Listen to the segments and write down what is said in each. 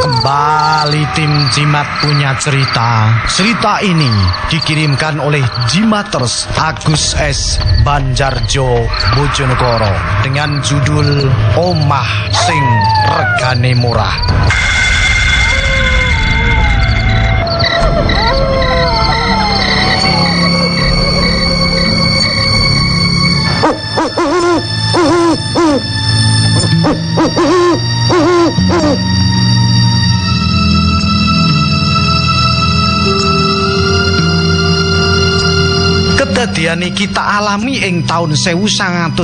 Kembali tim Jimat punya cerita. Cerita ini dikirimkan oleh Jimaters Agus S. Banjarjo Bojonegoro dengan judul Omah Sing Regane Murah. Kedadian iki tak alami ing taun 1995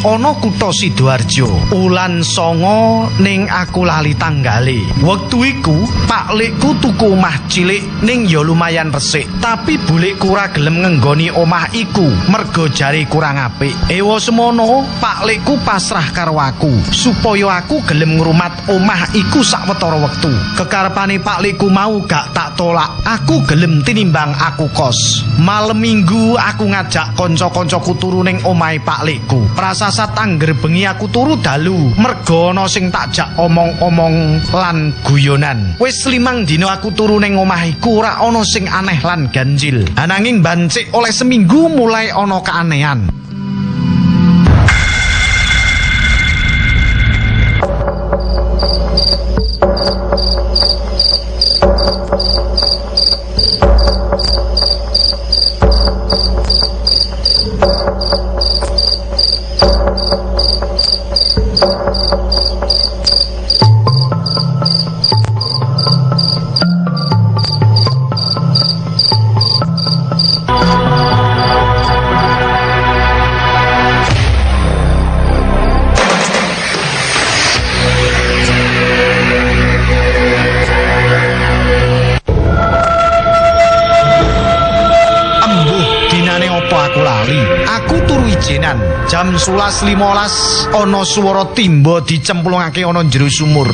ana kutha Sidoarjo. Ulan songo ning aku lali tanggale. Wektu iku Pak Likku tuku omah cilik ning ya lumayan resik, tapi bulikku ora gelem ngenggoni omah iku mergo jare kurang apik. Ewa semono, Pak Likku pasrah karo aku supaya aku gelem ngrumat omah iku sawetara wektu. Kekarepane Pak Likku mau gak tak tolak. Aku gelem tinimbang aku kos. Malem minggu aku ngajak kanca-kancaku turu ning omahe Pak Likku. Prasasat angger bengi aku turu dalu, merga ana sing takjak omong-omong lan guyonan. Wis limang dina aku turu ning omah iku ora ana sing aneh lan ganjil. Ananging bancik oleh seminggu mulai ana keanehan. Ijenan. Jam 11.15 ana swara timba dicemplungake ana jero sumur.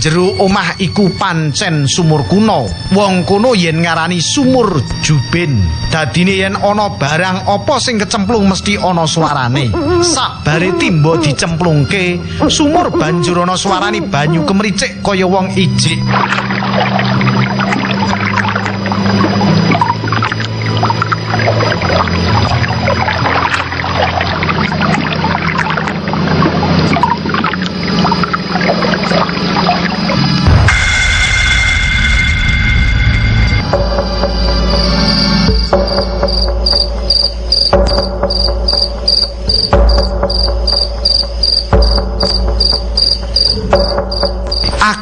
Jero omah iku pancen sumur kuno. Wong kuno yen ngarani sumur jubin. Dadine yen ana barang apa sing kecemplung mesti ana suarane. Sabare timba dicemplungke, sumur banjur ana suarane banyu kemricik kaya wong ijik.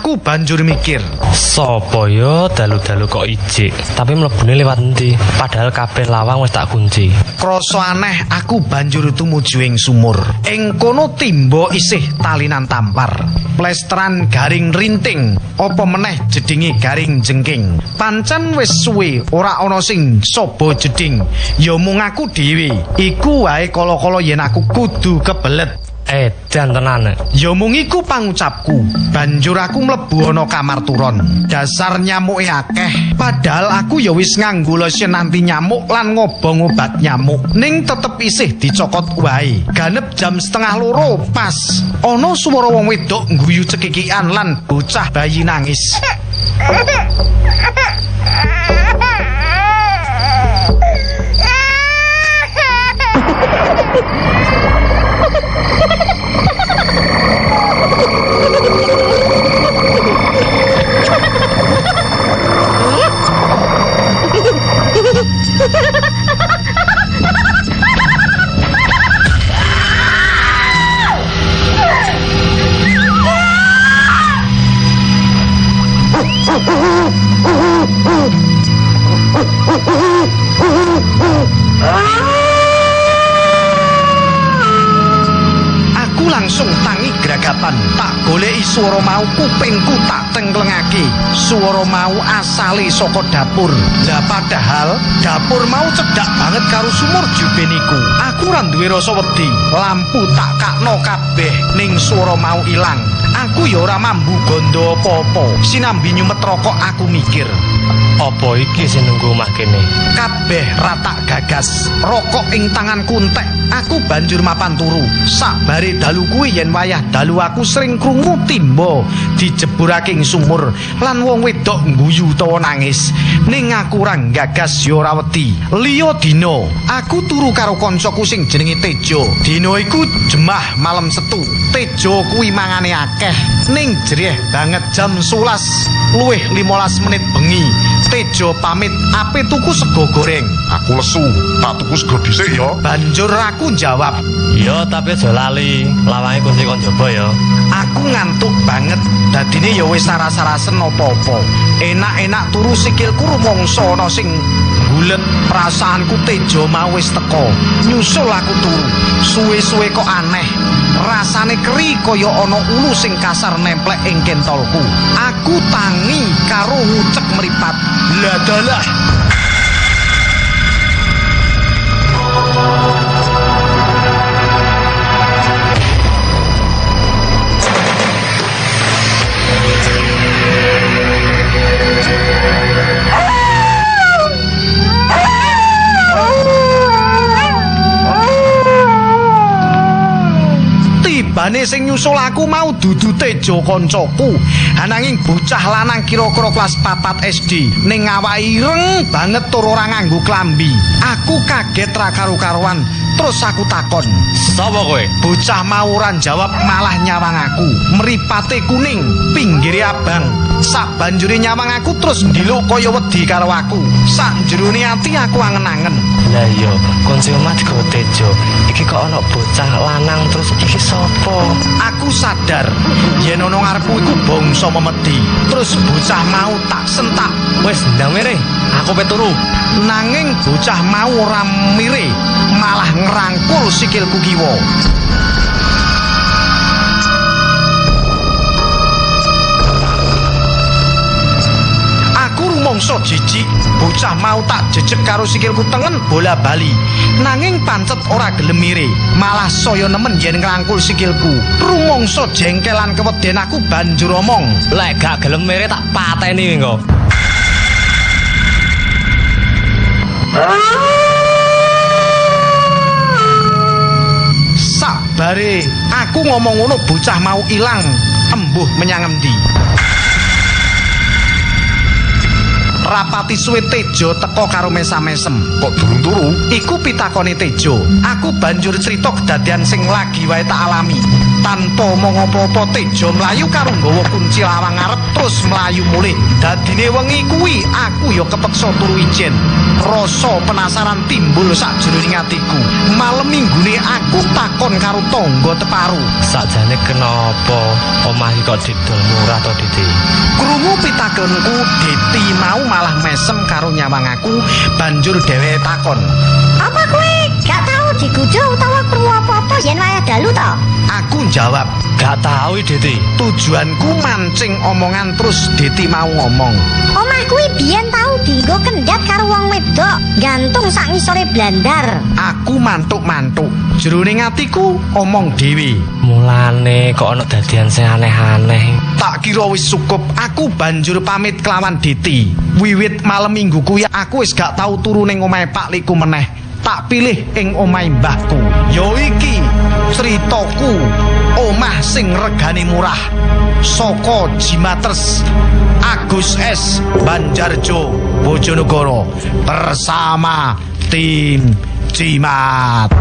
Aku banjur mikir, Sopo yo dalu-dalu kok ijik, tapi mlebune lewat endi? Padahal kabeh lawang wis tak kunci. Krasa aneh aku banjur tumuju ing sumur. Ing kono timba isih talinan tampar. Plesteran garing rinting, apa meneh jedinge garing jengking. Pancen wis suwe ora ana sing sobo jeding. Ya mung aku dhewe. Iku wae kala-kala yen aku kudu kebelet. Eh, edan tenan. Ya mung iku pangucapku. Banjur aku mlebu ana kamar turon. Dasar nyamuke akeh. Padahal aku ya wis nganggo lotion anti nyamuk lan ngobong obat nyamuk. Ning tetep isih dicokot wae. Ganep jam setengah loro pas ana swara wong wedok ngguyu cekikian lan bocah bayi nangis. Langsung tangi gragapan. Tak goleki swara mau kupingku tak tengklengake swara mau asale saka dapur. Lah padahal dapur mau cedhak banget karo sumur jubeniku. Aku ora duwe rasa wedi. Lampu tak kakno kabeh ning swara mau ilang. Aku ya ora mambu gondo apa-apa. Sinambi nyumet rokok aku mikir Apa iki sing nunggu omah kene? kabeh ratak gagas rokok ing tanganku entek aku banjur mapan turu. Sabare dalu kuwi yen wayah dalu aku sering krungu timba dijeburake ing sumur lan wong wedok ngguyu utawa nangis. Ning aku ora gagas ya ora wedi. Liya dina aku turu karo kancaku sing jenenge Tejo. Dina iku jemah malam setu. Tejo kuwi mangane akeh. Ning jreh banget jam 11 luwih 15 menit bengi Tejo pamit ape tuku sego goreng. Aku lesu, tak tuku sego dhisik ya. banjur aku jawab. Iya, tapi aja lali. Lawange kunci kon jaba ya. aku ngantuk banget. Dadine ya wis saras-sarasen apa-apa. Enak-enak turu sikilku rumangsa ana sing gulet. Perasaanku tejo mau wis teko nyusul aku turu. Suwe-suwe kok aneh rasane keri kaya ana ulu sing kasar nemplek ing kentolku. Aku tangi karo ngucek meripat lah Tibane sing nyusul aku mau dudu Tejo kancaku. Ananging bocah lanang kira-kira kelas 4 SD ning awake ireng banget tur ora nganggo klambi. Aku kaget ra karo-karuan. Terus aku takon, Sapa kowe? bocah mau jawab malah nyawang aku. Mripate kuning, pinggire abang. Sak banjure nyawang aku terus ndiluk kaya wedi karo aku. Sak jerone ati aku angen-angen. Lah iya, kunci omah digawa Tejo. Iki kok ana bocah lanang terus iki sapa? Aku sadar yen ana ngarepku iku bangsa memedi. Terus bocah mau tak sentak. Wis ndang mere, aku pe turu. Nanging bocah mau ora mire, malah ngerangkul sikilku kiwa. Rumangsa jijik, bocah mau tak jejeg karo sikilku tengen bola bali. Nanging pancet ora gelem mire, malah saya nemen yen ngrangkul sikilku. Rumangsa jengkelan keweden aku banjur omong. Lek gak gelem mere tak pateni engko. Sabare aku ngomong ngono bocah mau ilang embuh menyang endi. Rapati suwe Tejo teko karo mesa-mesem. Kok durung turu? Iku pitakone Tejo. Aku banjur cerita kedadian sing lagi wae tak alami. Tanpa omong apa-apa Tejo mlayu karo nggawa kunci lawang ngarep terus mlayu mulih. Dadine wengi kuwi aku ya kepeksa turu ijen. Rasa penasaran timbul sakjroning atiku. Malem minggune aku takon karo tangga teparu. Sakjane kenapa omah iki kok didol murah to, Didi? Krungu pitakonku Deti mau malah mesem karo nyawang aku banjur dheweke takon. Apa kowe gak tahu digujo utawa krungu apa-apa yen wayah dalu to? Aku jawab, Gak tahu, Didi. tujuanku mancing omongan terus Deti mau ngomong. Omah kuwi biyen tau dienggo kendhat karo wong wedok, gantung sak ngisore blandar. Aku mantuk-mantuk. Jroning atiku omong dhewe. Mulane kok ana dadian sing aneh-aneh. Tak kira wis cukup, aku banjur pamit kelawan Diti. Wiwit malam minggu kuwi aku wis gak tau turu ning omahe Pak Liku meneh. Tak pilih ing omahe mbahku. Yo iki critaku omah sing regane murah. Saka Jimatres Agus S Banjarjo Bojonegoro bersama tim Jimat.